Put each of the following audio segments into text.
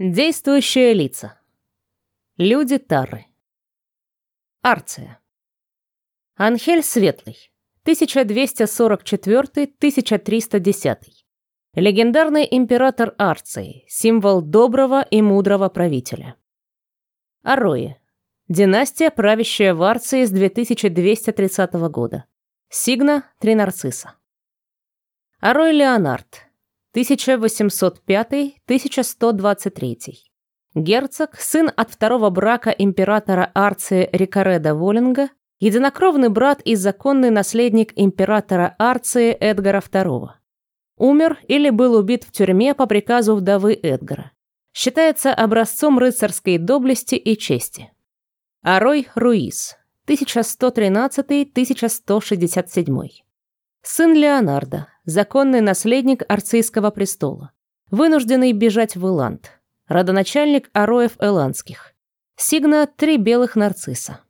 Действующие лица. Люди Тары. Арция. Анхель Светлый. 1244-1310. Легендарный император Арции, символ доброго и мудрого правителя. Арои. Династия, правящая в Арции с 2230 года. Сигна – три нарцисса. Арой Леонард. 1805-1123. Герцог, сын от второго брака императора Арции Рикареда Волинга, единокровный брат и законный наследник императора Арции Эдгара II. Умер или был убит в тюрьме по приказу вдовы Эдгара. Считается образцом рыцарской доблести и чести. Арой Руис, 1113-1167. Сын Леонардо, законный наследник Арцийского престола, вынужденный бежать в Иланд, родоначальник Ароев Эландских. Сигна – три белых нарцисса.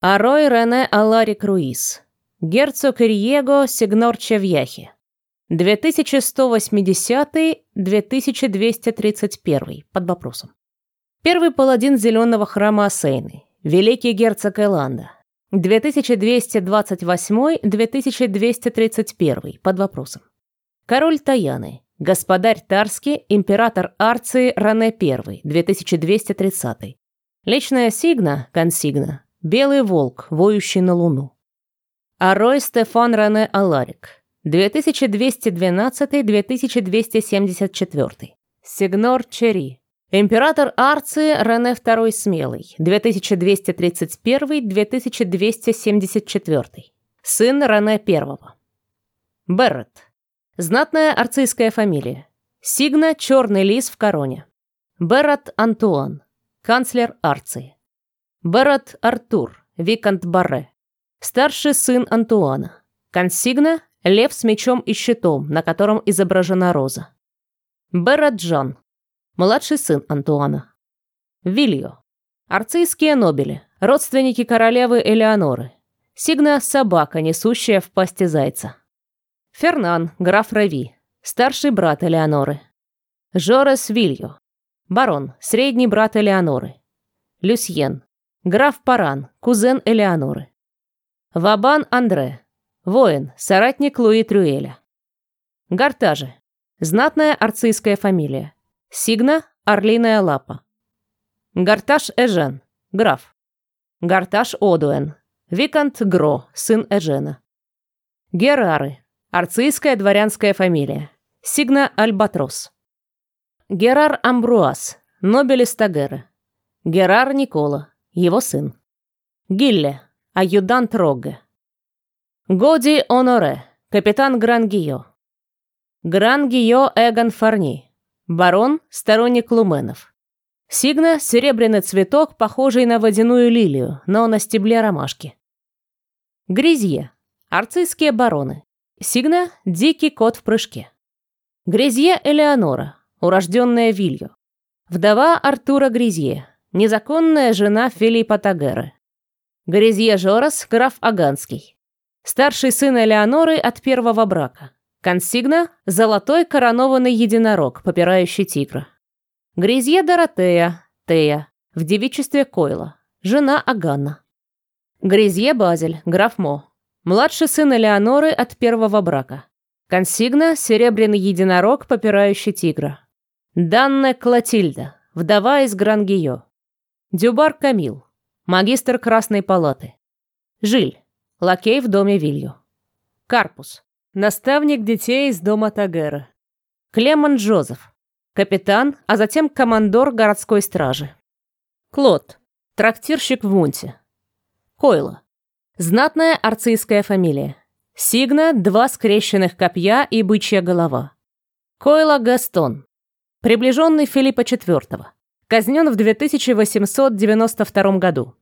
Арой Рене Аларик Руис, герцог Риего Сигнор Чевьяхи, 2180-2231 под вопросом. Первый паладин Зеленого храма Асейны, великий герцог Эланда, 2228-2231 под вопросом. Король Таяны, господарь Тарский, император Арции Ране I, 2230. Личная сигна, консигна, белый волк, воющий на луну. Арой Стефан Ране Аларик, 2212-2274. Сигнор Чери, Император Арции Рене II Смелый, 2231-2274. Сын Рене I. Беррет. Знатная арцийская фамилия. Сигна – черный лис в короне. Беррет Антуан. Канцлер Арции. Беррет Артур. Викант Барре. Старший сын Антуана. Консигна – лев с мечом и щитом, на котором изображена роза. Беррет Джон. Младший сын Антуана. Вильо. Арцийские нобели, родственники королевы Элеоноры. Сигна – собака, несущая в пасти зайца. Фернан, граф Рави, старший брат Элеоноры. Жорес Вильо, барон, средний брат Элеоноры. Люсьен, граф Паран, кузен Элеоноры. Вабан Андре, воин, соратник Луи Трюэля. Гартаже, знатная арцийская фамилия. Сигна – орлиная лапа. Гарташ Эжен, граф. Гарташ Одуэн, Викант Гро, сын Эжена. Герары, арцийская дворянская фамилия. Сигна Альбатрос. Герар Амбруас, Нобель из Тагеры. Герар Никола, его сын. Гилле, адъютант Рогге. Годи Оноре, капитан Грангио. Грангио Эгон Фарни, Барон – сторонник луменов. Сигна – серебряный цветок, похожий на водяную лилию, но на стебле ромашки. Грязье – арцистские бароны. Сигна – дикий кот в прыжке. Грязье Элеонора, урожденная Вилью. Вдова Артура Грязье, незаконная жена Филиппа Тагеры. Грязье Жорас – граф Аганский. Старший сын Элеоноры от первого брака – Консигна – золотой коронованный единорог, попирающий тигра. Грязье Доротея, Тея, в девичестве Койла, жена Аганна. Грязье Базель, граф Мо, младший сын Элеоноры от первого брака. Консигна – серебряный единорог, попирающий тигра. Данна Клотильда, вдова из Грангио. Дюбар Камил, магистр Красной Палаты. Жиль, лакей в доме Вилью. Карпус, наставник детей из дома Тагера. Клемон Джозеф, капитан, а затем командор городской стражи. Клод, трактирщик в Мунте. Койла, знатная арцийская фамилия. Сигна – два скрещенных копья и бычья голова. Койла Гастон, приближенный Филиппа IV, казнен в 2892 году.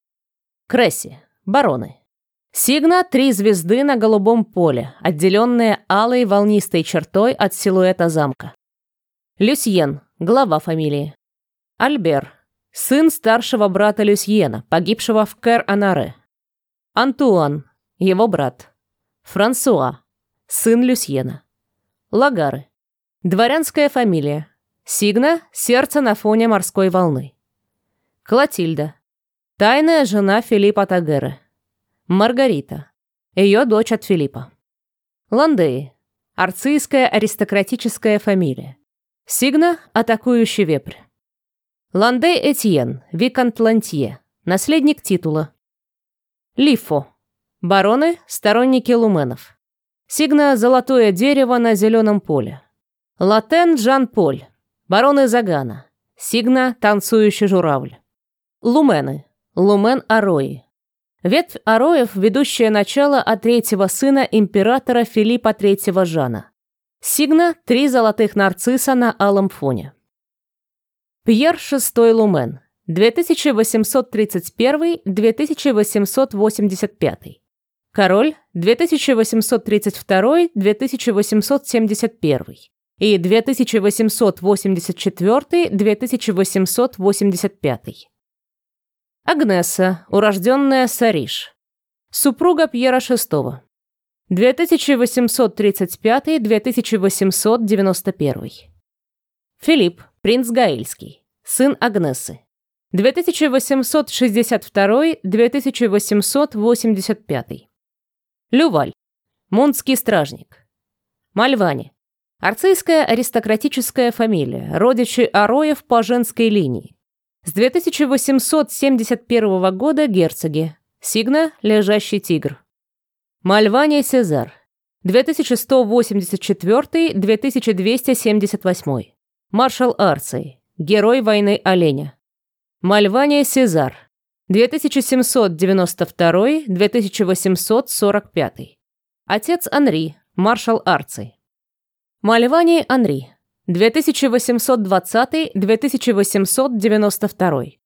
Кресси, бароны. Сигна – три звезды на голубом поле, отделенные алой волнистой чертой от силуэта замка. Люсьен – глава фамилии. Альбер – сын старшего брата Люсьена, погибшего в Кэр-Анаре. Антуан – его брат. Франсуа – сын Люсьена. Лагары – дворянская фамилия. Сигна – сердце на фоне морской волны. Клотильда. Тайная жена Филиппа Тагеры. Маргарита. Ее дочь от Филиппа. Ландеи. Арцийская аристократическая фамилия. Сигна – атакующий вепрь. Ландей Этьен, Викант Лантье, наследник титула. Лифо. Бароны – сторонники луменов. Сигна – золотое дерево на зеленом поле. Латен Жан-Поль, бароны Загана. Сигна – танцующий журавль. Лумены. Лумен Арои. Ветвь Ароев, ведущая начало от третьего сына императора Филиппа III Жана. Сигна – три золотых нарцисса на алом фоне. Пьер VI Лумен. 2831-2885. Король 2832-2871 и 2884-2885. Агнеса, урожденная Сариш. Супруга Пьера VI. 2835-2891. Филипп, принц Гаильский, сын Агнесы. 2862-2885. Люваль, мунский стражник. Мальвани, арцийская аристократическая фамилия, родичи Ароев по женской линии. С 2871 года герцоги. Сигна – лежащий тигр. Мальвания Сезар. 2184-2278. Маршал Арций. Герой войны оленя. Мальвания Сезар. 2792-2845. Отец Анри. Маршал Арций. Мальвания Анри. 2820-2892.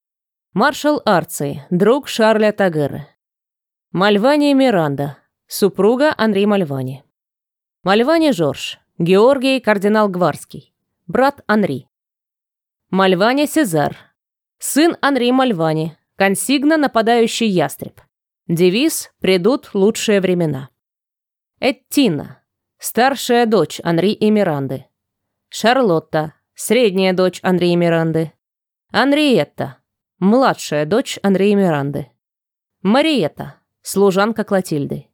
Маршал Арций, друг Шарля Тагера. Мальвани Миранда, супруга Анри Мальвани. Мальвани Жорж, Георгий кардинал Гварский, брат Анри. Мальвани Сезар, сын Анри Мальвани, консигна нападающий ястреб. Девиз «Придут лучшие времена». Эттина, старшая дочь Анри и Миранды. Шарлотта, средняя дочь Андрея Миранды. Анриетта, младшая дочь Андрея Миранды. Мариетта, служанка Клотильды.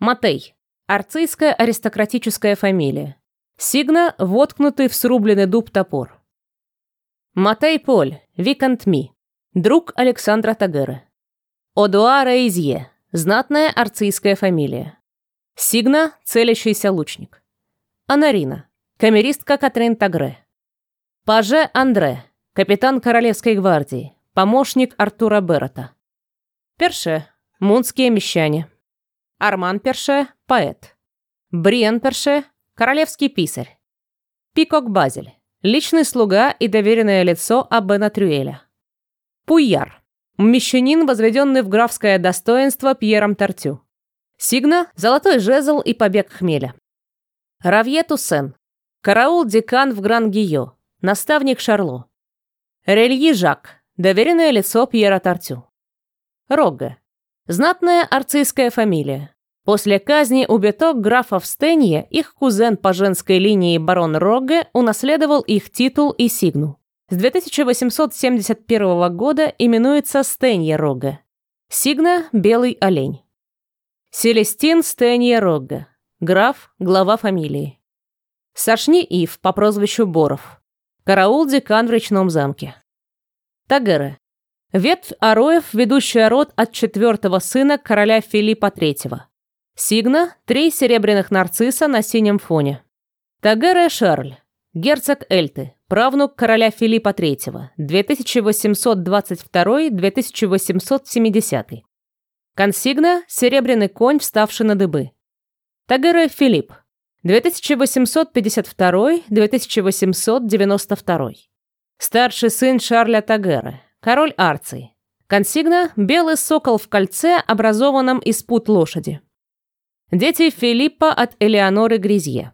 Матей, арцийская аристократическая фамилия. Сигна, воткнутый в срубленный дуб топор. Матей Поль, Викант Ми, друг Александра Тагера. Одуа Рейзье, знатная арцийская фамилия. Сигна, целящийся лучник. Анарина, камеристка Катрин Тагре. Паже Андре, капитан Королевской гвардии, помощник Артура Беррета. Перше, мунские мещане. Арман Перше, поэт. Бриен Перше, королевский писарь. Пикок Базель, личный слуга и доверенное лицо Абена Трюэля. Пуяр, мещанин, возведенный в графское достоинство Пьером Тартю. Сигна – золотой жезл и побег хмеля. Равье Туссен, Караул-декан в Гран-Гио, наставник Шарло. Рельи Жак, доверенное лицо Пьера Тартю. Рогге. Знатная арцийская фамилия. После казни убиток графов Стенье их кузен по женской линии барон Рогге унаследовал их титул и сигну. С 2871 года именуется Стенье Рогге. Сигна – белый олень. Селестин Стенье Рогге. Граф – глава фамилии. Сашни Ив по прозвищу Боров. Караул-декан в речном замке. Тагеры. Ветвь Ароев, ведущая род от четвертого сына короля Филиппа III. Сигна – три серебряных нарцисса на синем фоне. Тагере Шарль. Герцог Эльты, правнук короля Филиппа III, 2822-2870. Консигна – серебряный конь, вставший на дыбы. Тагере Филипп, 2852-2892. Старший сын Шарля Тагера, король Арции. Консигна – белый сокол в кольце, образованном из пут лошади. Дети Филиппа от Элеоноры Гризье.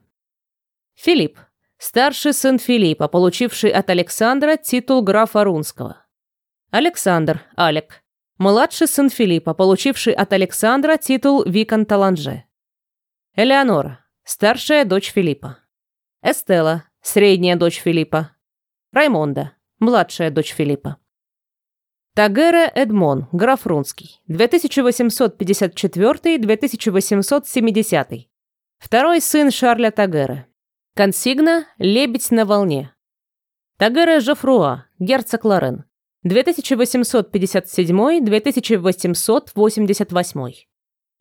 Филипп – старший сын Филиппа, получивший от Александра титул графа Рунского. Александр, Алек – младший сын Филиппа, получивший от Александра титул Виконта Ланже. Элеонора – старшая дочь Филиппа. Эстела, средняя дочь Филиппа. Раймонда, младшая дочь Филиппа. Тагера Эдмон, граф Рунский, 2854-2870. Второй сын Шарля Тагера. Консигна «Лебедь на волне». Тагера Жофруа, герцог Лорен, 2857-2888.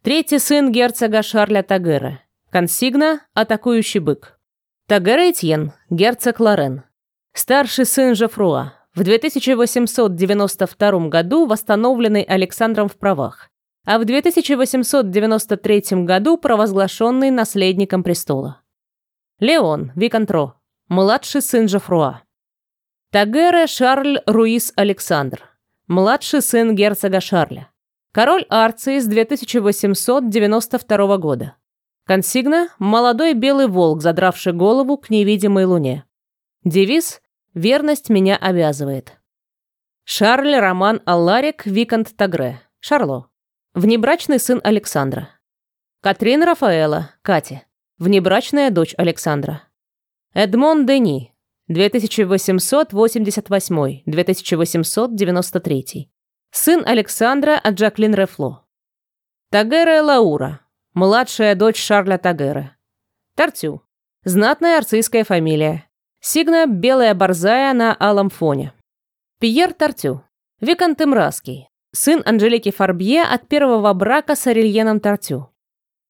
Третий сын герцога Шарля Тагера. Консигна «Атакующий бык». Тагера Этьен, герцог Лорен. Старший сын Жофруа, в 2892 году восстановленный Александром в правах, а в 2893 году провозглашенный наследником престола. Леон Викантро, младший сын Жофруа. Тагера Шарль Руис Александр, младший сын герцога Шарля. Король Арции с 2892 года. Консигна – молодой белый волк, задравший голову к невидимой луне. Девиз Верность меня обязывает. Шарль Роман Алларик Викант Тагре. Шарло. Внебрачный сын Александра. Катрин Рафаэла. Кати. Внебрачная дочь Александра. Эдмон Дени. 2888-2893. Сын Александра от Джаклин Рефло. Тагера Лаура. Младшая дочь Шарля Тагера. Тартю. Знатная арцийская фамилия. Сигна – белая борзая на алом фоне. Пьер Тартю. Викант Имраский. Сын Анжелики Фарбье от первого брака с Арельеном Тартю.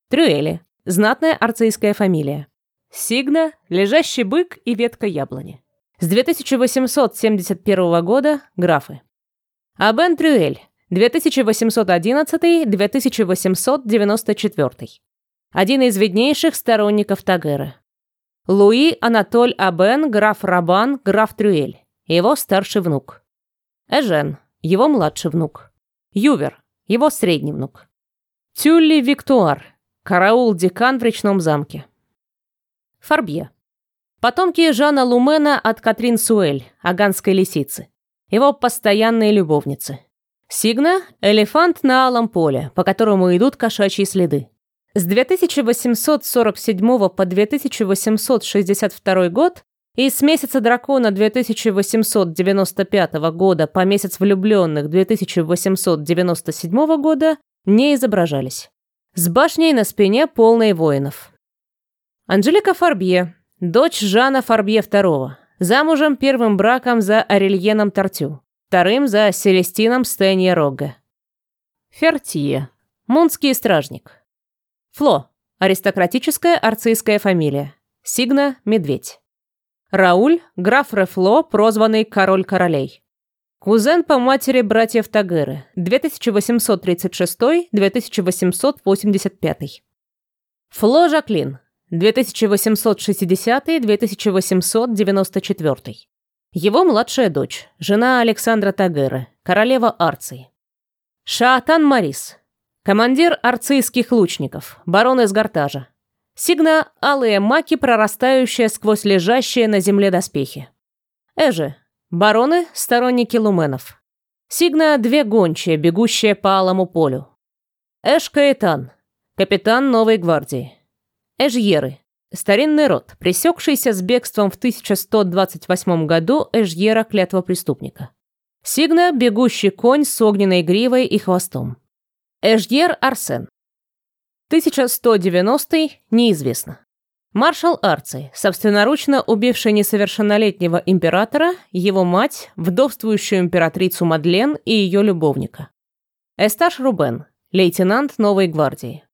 Трюэли. Знатная арцийская фамилия. Сигна – лежащий бык и ветка яблони. С 2871 года – графы. Абен Трюэль. 2811-2894. Один из виднейших сторонников Тагера. Луи Анатоль Абен, граф Рабан, граф Трюэль, его старший внук. Эжен, его младший внук. Ювер, его средний внук. Тюлли Виктуар, караул-декан в речном замке. Фарбье. Потомки Жана Лумена от Катрин Суэль, аганской лисицы. Его постоянные любовницы. Сигна – элефант на алом поле, по которому идут кошачьи следы. С 2847 по 2862 год и с месяца дракона 2895 года по месяц влюбленных 2897 года не изображались. С башней на спине полной воинов. Анжелика Фарбье, дочь Жана Фарбье II, замужем первым браком за Арельеном Тартю, вторым за Селестином Стенье Рогге. Фертье, мунский стражник. Фло. Аристократическая арцийская фамилия. Сигна – медведь. Рауль – граф Рефло, прозванный король королей. Кузен по матери братьев Тагеры, 2836-2885. Фло Жаклин, 2860-2894. Его младшая дочь, жена Александра Тагеры, королева Арции. Шаатан Марис, Командир арцийских лучников, барон из Гортажа. Сигна – алые маки, прорастающие сквозь лежащие на земле доспехи. Эжи – бароны, сторонники луменов. Сигна – две гончие, бегущие по алому полю. Эш Каэтан – капитан новой гвардии. Эжьеры – старинный род, пресекшийся с бегством в 1128 году Эжьера клятва преступника. Сигна – бегущий конь с огненной гривой и хвостом. Эжьер Арсен. 1190 неизвестно. Маршал Арций, собственноручно убивший несовершеннолетнего императора, его мать, вдовствующую императрицу Мадлен и ее любовника. Эсташ Рубен, лейтенант Новой гвардии.